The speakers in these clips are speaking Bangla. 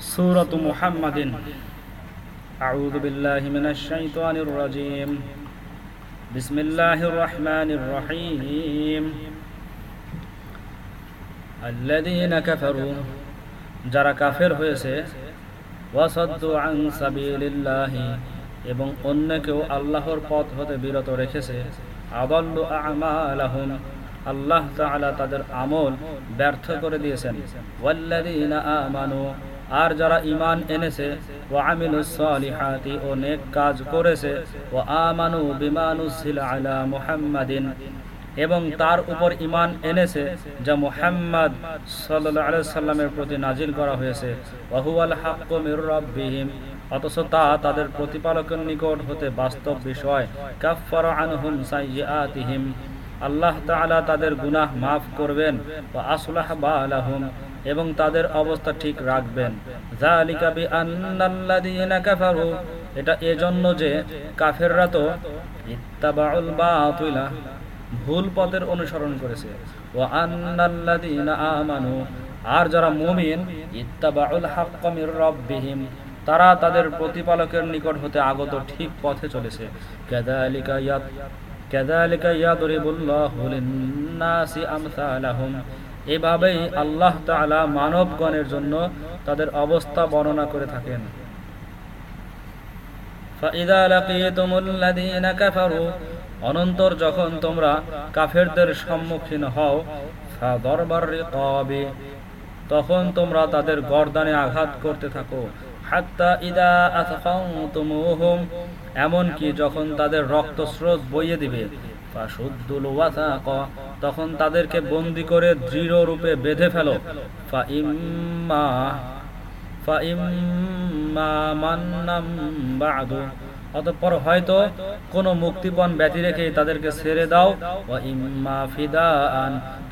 سورة محمد أعوذ بالله من الشيطان الرجيم بسم الله الرحمن الرحيم الذين كفروا যারা কাফের হয়েছে ওয়াসাদ্দু আন সাবিলিল্লাহি এবং অন্যকেও আল্লাহর পথ হতে বিরত রেখেছে আদাল্লু আমালাহুম আল্লাহ তাআলা তাদের আমল ব্যর্থ করে দিয়েছেন ওয়াল্লাযীনা আমানু আর যারা ইমান এনেছে, ওয়া আমিলুস সালিহাতি ও নেক কাজ করেছে, ওয়া আমানু বিমা নুজিলা আলা মুহাম্মাদিন, এবং তার উপর ইমান এনেছে, যা মুহাম্মদ সাল্লামের প্রতি নাজিল করা হয়েছে ওয়াহুয়াল হাক্কু মির রাব্বিহিম, অথচ তা তাদের প্রতিপালকের নিকট হতে বাস্তব বিষয়, কাফফারা আনহুম সাইয়্যাতিহিম, আল্লাহ তাআলা তাদের গুনাহ মাফ করবেন ও আসলাহ বালাহুম এবং তাদের অবস্থা ঠিক রাখবেন। এটা এজন্য যে কাফেররা তো ভুল পথের অনুসরণ করেছে। ও আন্নাল্লাযীনা আমানু, আর যারা মুমিন, ইত্তাবাউল হাক্কা মির রাব্বিহিম, তারা তাদের প্রতিপালকের নিকট হতে আগত ঠিক পথে চলেছে। কাযালিকা ইয়াত, কাযালিকা ইয়াদরিবুল্লাহু লিন-নাসি এভাবেই আল্লাহ তালা মানবগণের জন্য তাদের অবস্থা বর্ণনা করে থাকেন। অনন্তর যখন তোমরা কাফেরদের সম্মুখীন হও তখন তোমরা তাদের গর্দানে আঘাত করতে থাকো। এমনকি যখন তাদের রক্তস্রোত বইয়ে দিবে ফাশুদ্দুল ওয়াসাক তখন তাদেরকে বন্দি করে দৃঢ় রূপে বেঁধে ফেলো। ফা ইম্মা ফা ইম্মা মান্নাম বাদু অতঃপর হয়তো কোনো মুক্তিপণ ব্যতি রেখে তাদেরকে ছেড়ে দাও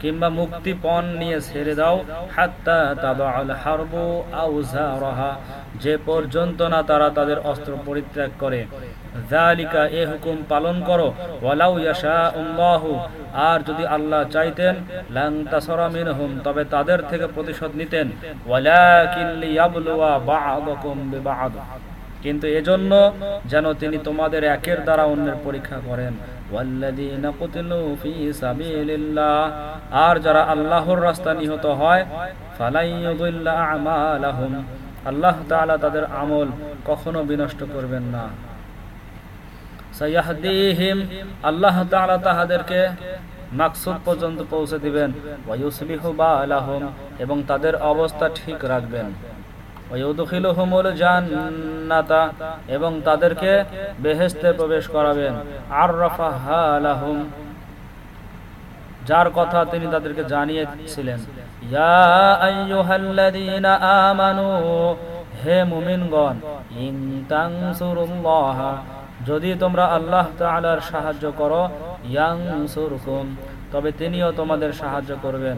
কিংবা মুক্তিপণ নিয়ে ছেড়ে দাও আউজারহা, যে পর্যন্ত না তারা তাদের অস্ত্র পরিত্যাগ করে। জালিকা এ হুকুম পালন করো আর যদি আল্লাহ চাইতেন লাং তবে তাদের থেকে প্রতিশোধ নিতেন, ওয়ালাকিন লিয়াবলুয়া বা'দাকুম বিবা'দ কিন্তু এজন্য যেন তিনি তোমাদের একের দ্বারা অন্যের পরীক্ষা করেন। আর যারা আল্লাহর রাস্তা নিহত হয় আল্লাহ তাআলা তাদের আমল কখনো বিনষ্ট করবেন না। আল্লাহ তাহাদেরকে মাকসুদ পর্যন্ত পৌঁছে দিবেন। এবং তাদের অবস্থা ঠিক রাখবেন। এবং তাদেরকে বেহেস্তে প্রবেশ করাবেন। আর যার কথা তিনি তাদেরকে জানিয়েছিলেন। হে মুমিনগণ যদি তোমরা আল্লাহ তাআলার সাহায্য করো তবে তিনিও তোমাদের সাহায্য করবেন।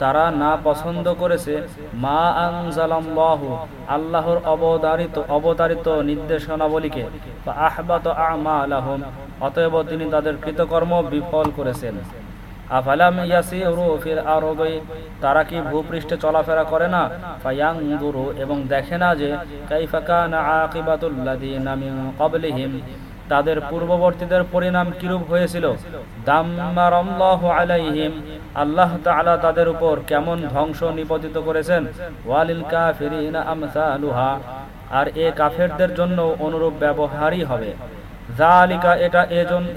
তারা না পছন্দ করেছে, মা আনজালাল্লাহু, আল্লাহর অবতারিত অবতারিত নির্দেশনাবলীকে আহবাত আমালাহুম, অতএব তিনি তাদের কৃতকর্ম বিফল করেছেন। আফালাম ইয়াসিরু ফিল তারা কি ভূপৃষ্ঠে চলাফেরা করে না? এবং দেখে না যে, কাইফা কানা মিন ক্বাবলিহিম তাদের পূর্ববর্তীদের পরিণাম কিরূপ হয়েছিল? আল্লাহ তাদের উপর কেমন ধ্বংস নিপতিত করেছেন? ওয়ালিল আর এ কাফেরদের জন্য অনুরূপ ব্যবহারই হবে। এটা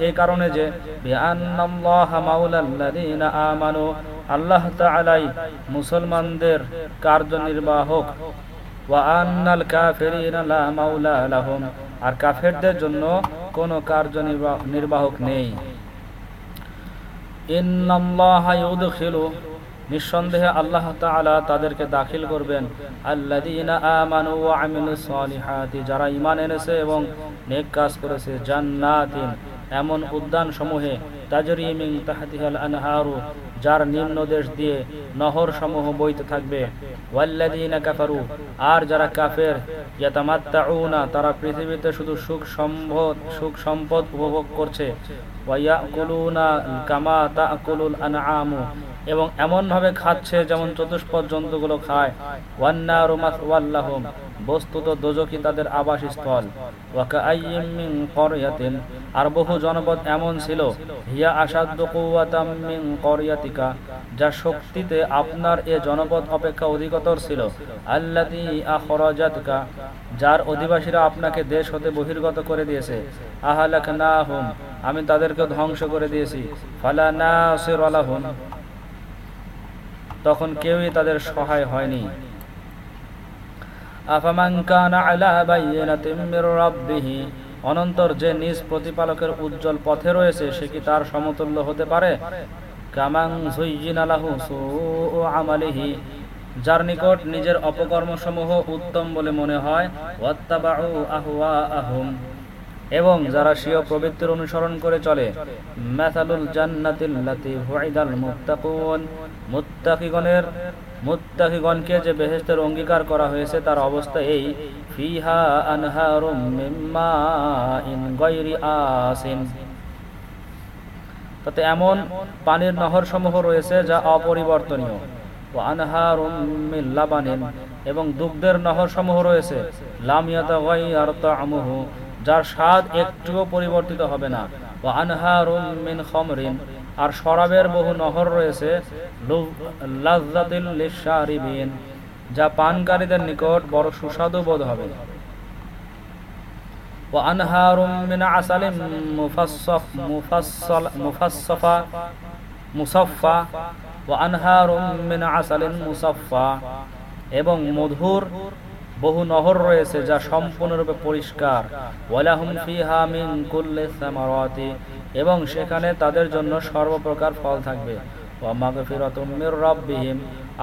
এই কারণে যে আল্লাহ মুসলমানদের কার্যনির্বাহক। ওয়া আর কাফেরদের জন্য কোনো কার্য নির্বাহক নেই। নিঃসন্দেহে আল্লাহ তাআলা তাদেরকে দাখিল করবেন সালিহাতি, যারা ঈমান এনেছে এবং নেক কাজ করেছে, জান্নাতিন। এমন উদ্যান সমূহে তাজরি মিন তাহতিহাল আনহারু, যার নিম্ন দেশ দিয়ে নহর সমূহ বইতে থাকবে। ওয়াল্লাযীনা কাফারু, আর যারা কাফের তারা পৃথিবীতে শুধু সুখ সম্পদ সুখ সম্পদ উপভোগ করছে। এবং এমনভাবে খাচ্ছে যেমন চতুষ্পদ জন্তুগুলো খায়। মাসওয়াল্লাহুম, বস্তুত দোজকি তাদের আবাসস্থল। আর বহু জনপদ এমন ছিল, হিয়া আসাদ্দু ক্বরয়াতিকা যা শক্তিতে আপনার এ জনপদ অপেক্ষা অধিকতর ছিল। আখরাজাতকা, যার অধিবাসীরা আপনাকে দেশ হতে বহির্গত করে দিয়েছে। আহালাকনাহুম, আমি তাদেরকে ধ্বংস করে দিয়েছি। ফালা লাহুম, তখন কেউই তাদের সহায় হয়নি। আফামান অনন্তর যে নিজ প্রতিপালকের উজ্জ্বল পথে রয়েছে, সে কি তার সমতুল্য হতে পারে? যার নিকট নিজের অপকর্মসমূহ উত্তম বলে মনে হয় এবং যারা স্বীয় প্রবৃত্তির অনুসরণ করে চলে যে বেহেশতের অঙ্গীকার করা হয়েছে, তার অবস্থা এই, ফিহা আনহারুম গায়রি আসিন। তাতে এমন পানির নহর সমূহ রয়েছে যা অপরিবর্তনীয়। ও আনহারুম মিন লাবানিন, এবং দুগ্ধের নহর সমূহ রয়েছে তা'মুহু, যার স্বাদ একটুও পরিবর্তিত হবে না। ও আনহারুম মিন খমরিন, আর শরাবের বহু নহর রয়েছে। যা পানকারীদের নিকট বড় সুস্বাদু বোধ হবে। আনহারুম মিন আসালিম মুফাসসাফ মুফাসসাল মুফাসসাফা মুসাফফা ও আনহারুম মিন আসালিন এবং মধুর বহু নহর রয়েছে যা সম্পূর্ণরূপে পরিষ্কার। এবং সেখানে তাদের জন্য সর্বপ্রকার ফল থাকবে।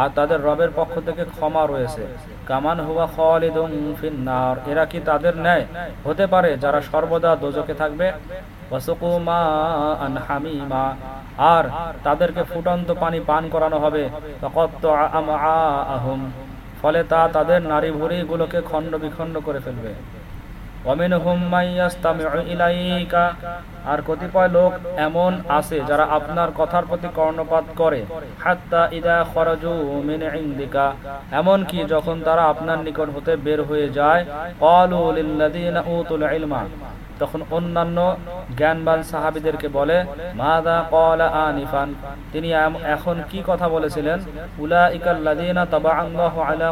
আর তাদের রবের পক্ষ থেকে ক্ষমা রয়েছে। কামান হুয়া খালিদুম ফিন্নার। এরা কি তাদের ন্যায় হতে পারে যারা সর্বদা দোজকে থাকবে? আর তাদেরকে ফুটন্ত পানি পান করানো হবে। ফলে তা তাদের নারী ভুঁড়িগুলোকে খণ্ড বিখণ্ড করে ফেলবে। আর কতিপয় লোক এমন আছে যারা আপনার কথার প্রতি কর্ণপাত করে, হাত্তা ইদা খরজু মিনে এমনকি যখন তারা আপনার নিকট হতে বের হয়ে যায় তখন অন্যান্য জ্ঞানবান সাহাবিদেরকে বলে আনিফান? তিনি এখন কি কথা বলেছিলেন? উলা আলা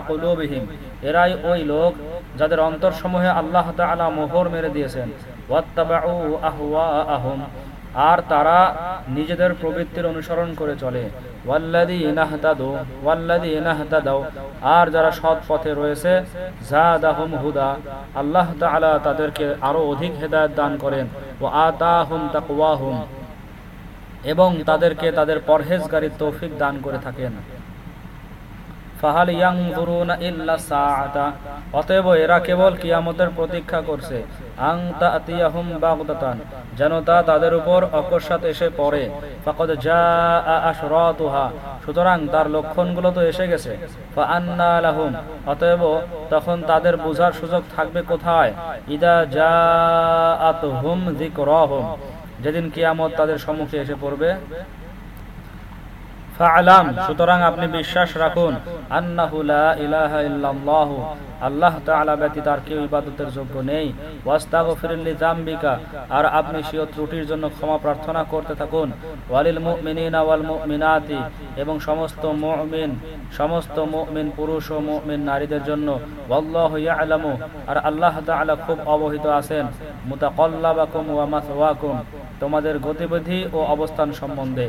এরাই ওই লোক যাদের অন্তর সমূহে আল্লাহ মোহর মেরে দিয়েছেন। আর তারা নিজেদের প্রবৃত্তির অনুসরণ করে চলে। আর যারা সৎ পথে রয়েছে হুদা, আল্লাহ তাদেরকে আরও অধিক হেদায়ত দান করেন। ও আতাহুম তাকওয়াহুম, এবং তাদেরকে তাদের পরহেজগারির তৌফিক দান করে থাকেন। ফাহাল ইয়ানজুরুনা ইল্লা সাআতা। অতএব এরা কেবল কিয়ামতের প্রতীক্ষা করছে। আং তাতিয়াহুম বাগদাতান। যেন তা তাদের উপর অকস্মাৎ এসে পড়ে। ফাকাদ জাআ আশরাতুহা। সুতরাং তার লক্ষণগুলো তো এসে গেছে। ফা আন্না লাহুম। অতএব তখন তাদের বোঝার সুযোগ থাকবে কোথায়? ইদা জাআতুহুম যিকরাহুম। যেদিন কিয়ামত তাদের সম্মুখে এসে পড়বে। ফাআলাম, সুতরাং আপনি বিশ্বাস রাখুন, আন্নাহু লা ইলাহা ইল্লাল্লাহু, আল্লাহ তাআলা ব্যতীত আর কেউ ইবাদতের যোগ্য নেই। আর আপনি ত্রুটির জন্য ক্ষমা প্রার্থনা করতে থাকুন। ওয়ালিল মুমিনিনা ওয়াল মুমিনাতি, এবং সমস্ত মুমিন সমস্ত মুমিন পুরুষ ও মুমিন নারীদের জন্য, ওয়াল্লাহু ইয়ালামু, আর আল্লাহ তাআলা খুব অবহিত আছেন। মুতাকাল্লাবাকুম ওয়া মাসওয়াকুম, তোমাদের গতিবিধি ও অবস্থান সম্বন্ধে।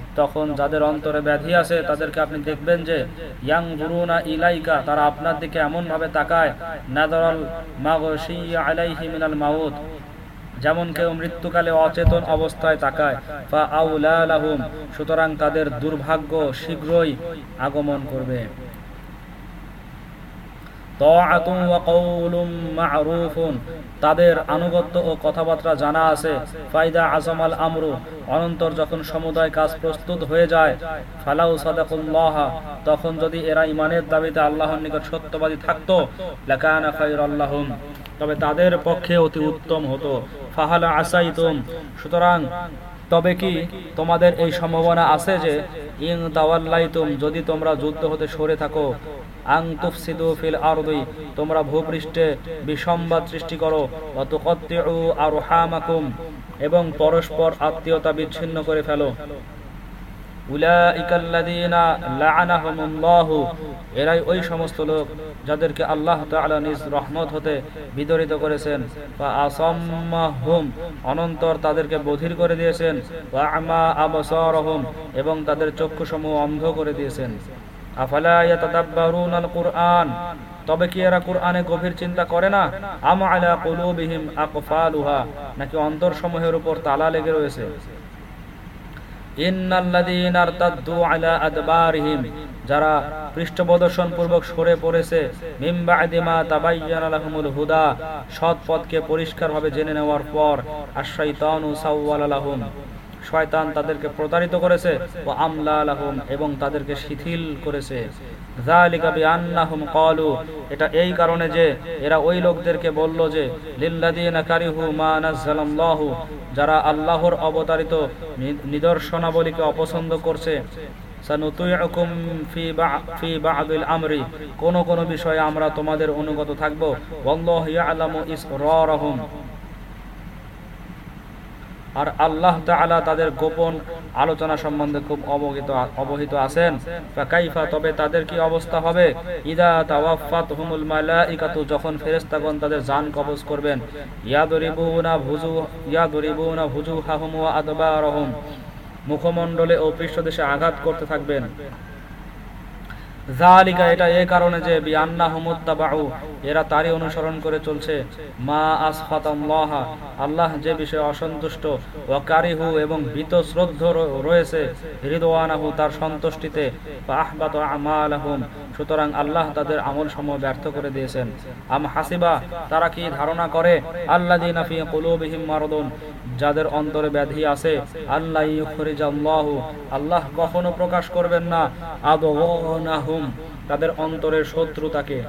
তখন যাদের অন্তরে ব্যাধি আছে, তাদেরকে আপনি দেখবেন যে ইয়াং গুরুনা ইলাইকা, তারা আপনার দিকে এমন ভাবে তাকায়, নাদরাল আলাইহি মিনাল মাউত, যেমন কেউ মৃত্যুকালে অচেতন অবস্থায় তাকায় বা আউলা লাহুম, সুতরাং তাদের দুর্ভাগ্য শীঘ্রই আগমন করবে। তাদের আনুগত্য ও কথাবার্তা জানা আছে। ফাইদা আজমাল আমরু, অনন্তর যখন সমুদায় কাজ প্রস্তুত হয়ে যায়, ফালাউ সাদাকুল্লাহ, তখন যদি এরা ইমানের দাবিতে আল্লাহর নিকট সত্যবাদী থাকতো, লাকানা খায়রাল্লাহুম তবে তাদের পক্ষে অতি উত্তম হতো। ফাহালা আসাইতুম। সুতরাং তবে কি তোমাদের এই সম্ভাবনা আছে যে ইং তাওয়াল্লাইতুম, যদি তোমরা যুদ্ধ হতে সরে থাকো তোমরা ভূপৃষ্ঠে বিসম্বাদ সৃষ্টি করো। অতুকত্তিউ আরহামাকুম, এবং পরস্পর আত্মীয়তা বিচ্ছিন্ন করে ফেলো। এরাই ওই সমস্ত লোক যাদেরকে আল্লাহ নিজ রহমত হতে বিদরিত করেছেন। অনন্তর তাদেরকে বধির করে দিয়েছেন। এবং তাদের চক্ষুসমূহ অন্ধ করে দিয়েছেন। তবে কি এরা কোরআনে গভীর চিন্তা করে না? উপর তালা লেগে রয়েছে? পূর্বক সরে পড়েছে হুদা, সৎ পথকে পরিষ্কারভাবে জেনে নেওয়ার পর আশাইতানু সাউওয়ালাহুম শয়তান তাদেরকে প্রতারিত করেছে। ও আমলা আলাহুম এবং তাদেরকে শিথিল করেছে। এটা এই কারণে যে এরা ওই লোকদেরকে বলল যে যারা আল্লাহর অবতারিত নিদর্শনাবলীকে অপছন্দ করছে। কোন কোন বিষয়ে আমরা তোমাদের অনুগত থাকব। আর আল্লাহ তাআলা তাদের গোপন আলোচনা সম্বন্ধে খুব অবহিত অবহিত আছেন। কাইফা তবে তাদের কি অবস্থা হবে? ইদা তাওয়াফাতহুমুল মালাইকাতু, যখন ফেরেশতাগণ তাদের জান কবজ করবেন। ইয়াদরিবুনা ভুজু, ইয়াদরিবুনা ভুজুহাহুম ওয়া আদবারহুম। মুখমণ্ডলে ও পৃষ্ঠদেশে আঘাত করতে থাকবেন। জালিকা এটা এ কারণে যে এরা তারই অনুসরণ করে চলছে। মা আসফাতাল্লাহ, আল্লাহ যে বিষয়ে অসন্তুষ্ট, ওয়াকারিহু এবং ভীত শ্রদ্ধ রয়েছে হৃদওয়ানাহু তার সন্তুষ্টিতে আহবাত আমালাহুম সুতরাং আল্লাহ তাদের আমল সমূহ ব্যর্থ করে দিয়েছেন। আম হাসিবা, তারা কি ধারণা করে? আল্লাহ দিনাফি কুলুবিহিম মারদুন, যাদের অন্তরে ব্যাধি আছে আল্লাহ আল্লাহ কখনো প্রকাশ করবেন না। আদনাহুম তাদের অন্তরের শত্রুতাকে।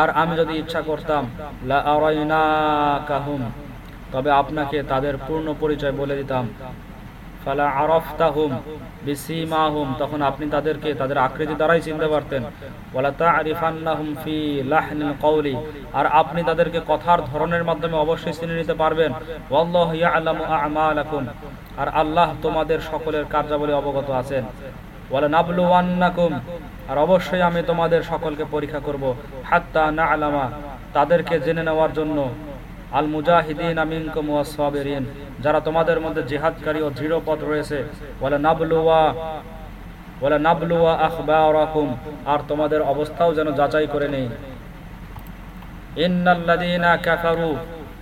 আর আমি যদি ইচ্ছা করতাম তবে আপনাকে তাদের পূর্ণ পরিচয় বলে দিতাম। তখন আপনি তাদেরকে তাদের আকৃতি দ্বারাই চিনতে পারতেন। আর আপনি তাদেরকে কথার ধরনের মাধ্যমে অবশ্যই চিনে নিতে পারবেন। আর আল্লাহ তোমাদের সকলের কার্যাবলী অবগত আছেন। আর অবশ্যই আমি তোমাদের সকলকে পরীক্ষা করব। হাত্তা না আলামা তাদেরকে জেনে নেওয়ার জন্য আল মুজাহিদিন আমিনকুম ওয়াস সাবিরিন, যারা তোমাদের মধ্যে জিহাদকারী ও দৃঢ় পথ রয়েছে বলে নাবলুয়া বলে নাবলুয়া আখবারাকুম, আর তোমাদের অবস্থাও যেন যাচাই করে নেই। কাফারু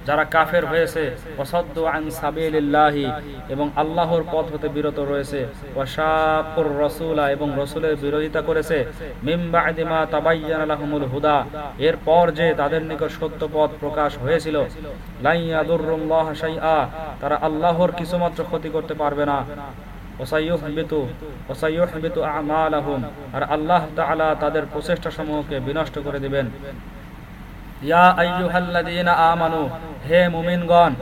যারা কাফের হয়েছে অসদ্দ আন সাবিলিল্লাহি, এবং আল্লাহর পথ হতে বিরত রয়েছে, ওয়াশাকুর রাসূলা, এবং রসুলের বিরোধিতা করেছে মিম বা'দি মা তাবায়্যানা লাহুমুল হুদা, এরপর যে তাদের নিকট সত্য পথ প্রকাশ হয়েছিল তারা আল্লাহর কিছুমাত্র ক্ষতি করতে পারবে না আর আল্লাহ তাদের প্রচেষ্টা সমূহকে বিনষ্ট করে দিবেন। আমানু, হে মুমিনগণ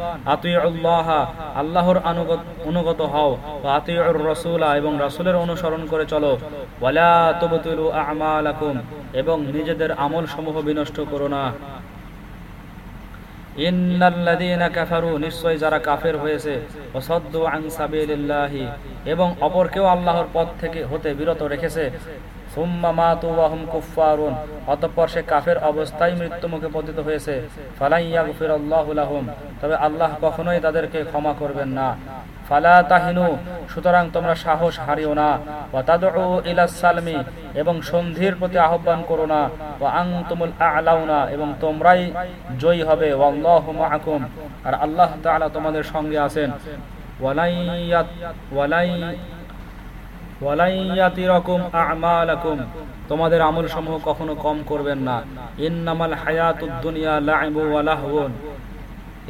আল্লাহর অনুগত হও, ওয়া এবং রাসূলের অনুসরণ করে চলো। আ'মালাকুম, এবং নিজেদের আমল সমূহ বিনষ্ট করো না। নিশ্চয় যারা কাফের হয়েছে এবং অপরকেও আল্লাহর পথ থেকে হতে বিরত রেখেছে। অতঃপর সে কাফের অবস্থায় মৃত্যুমুখে পতিত হয়েছে। তবে আল্লাহ তাদেরকে ক্ষমা করবেন না। ফালা সুতরাং তোমরা সাহস না। এবং সন্ধির প্রতি আহ্বান করো না। এবং তোমরাই জয়ী হবে। আর আল্লাহ তাআলা তোমাদের সঙ্গে আছেন। ওয়ালাই তোমাদের আমল সমূহ কখনো কম করবেন না। ইন্নামাল হায়াতুদ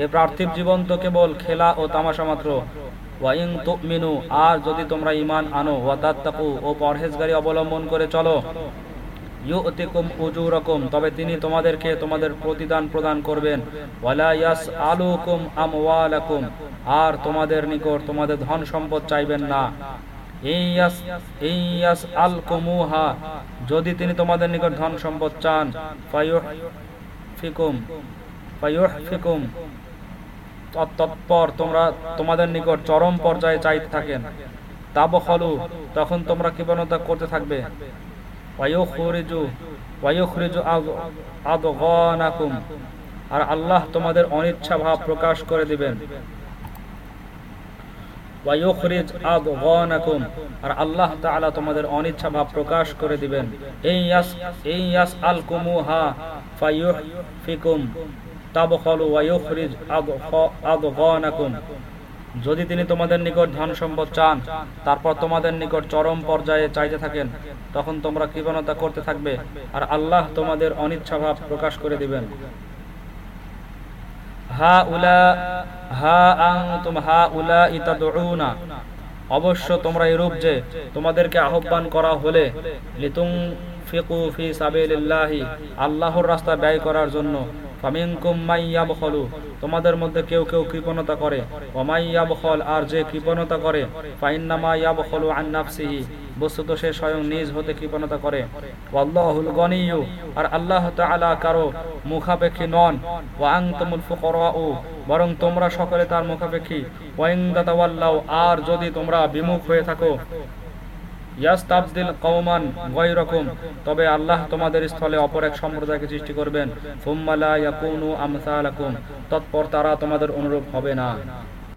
এ পার্থিব জীবন তো কেবল খেলা ও তামাশা মাত্র। আর যদি তোমরা ইমান আনো, ওয়া তাত্তাকু, ও পরহেজগারি অবলম্বন করে চলো। ইউতিকুম তবে তিনি তোমাদেরকে তোমাদের প্রতিদান প্রদান করবেন। আমওয়ালাকুম, আর তোমাদের নিকট তোমাদের ধন সম্পদ চাইবেন না। আল যদি তিনি তোমাদের নিকট ধন সম্পদ চান ফিকুম ফিকুম তৎপর তোমরা তোমাদের নিকট চরম পর্যায়ে চাইতে থাকেন। তাব হলু তখন তোমরা কৃপণতা করতে থাকবে। আর আল্লাহ তোমাদের অনিচ্ছা ভাব প্রকাশ করে দিবেন। ওয়ায়ুখরিজ আদগানাকুম। আর আল্লাহ তাআলা তোমাদের অনিচ্ছা ভাব প্রকাশ করে দিবেন। এই ইয়াস এই ইয়াস আল কুমুহা ফায়ুহফিকুম। তাবখালু ওয়ায়ুখরিজ আদগানাকুম। যদি তিনি তোমাদের নিকট ধন সম্পদ চান, তারপর তোমাদের নিকট চরম পর্যায়ে চাইতে থাকেন, তখন তোমরা কৃপণতা করতে থাকবে, আর আল্লাহ তোমাদের অনিচ্ছা ভাব প্রকাশ করে দিবেন। হা উলা হা আনতুম হা উলা ইতাদউনা অবশ্য তোমরা এরূপ যে তোমাদেরকে আহ্বান করা হলে লিতুং ফিকু ফি সাবিল্লাহি আল্লাহর রাস্তা ব্যয় করার জন্য। তোমাদের মধ্যে কেউ কেউ কৃপণতা করে। ওমাইয়াবখল আর যে কৃপণতা করে বস্তুত সে স্বয়ং নিজ হতে কৃপণতা করে। আর আল্লাহ কারও মুখাপেক্ষী নন। ওয়া আনতুমুল ফুকারাউ, বরং তোমরা সকলে তার মুখাপেক্ষী। ওয়াইন তাতাওয়াল্লাউ, আর যদি তোমরা বিমুখ হয়ে থাকো তবে আল্লাহ তোমাদের স্থলে অপর এক সম্প্রদায়কে সৃষ্টি করবেন। তৎপর তারা তোমাদের অনুরূপ হবে না।